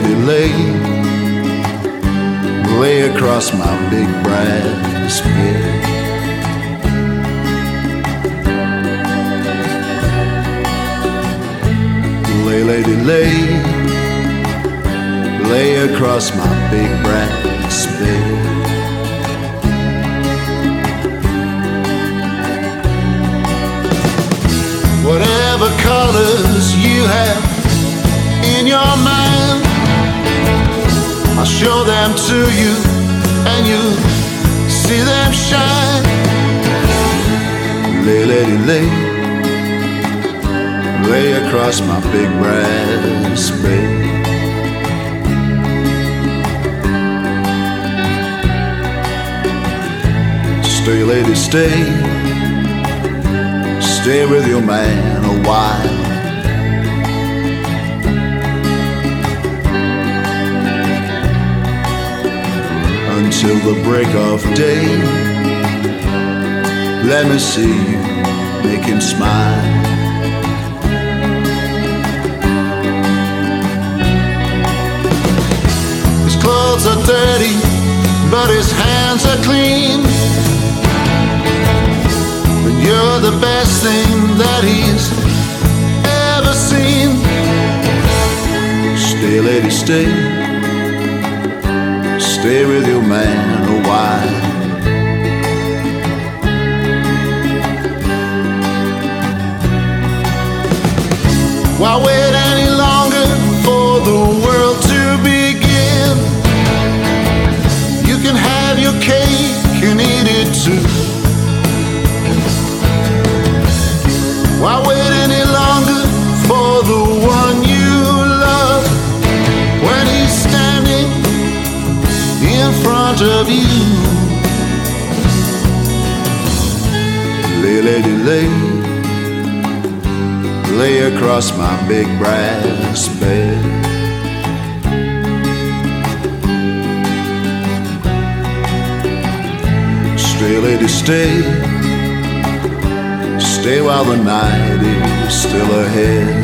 lady lay, lay across my big brass bed. Lay, lady lay, lay across my big brass bed. Whatever colors you have in your mind show them to you and you see them shine. Lay, lady, lay, lay across my big brass bed. Stay, lady, stay. Stay with your man a while. Until the break of day. Let me see you make him smile. His clothes are dirty, but his hands are clean. And you're the best thing that he's ever seen. Stay, lady, stay. Stay with your man a while. Why wait front of you? Lay, lady, lay, lay across my big brass bed. Stay, lady, stay. Stay while the night is still ahead.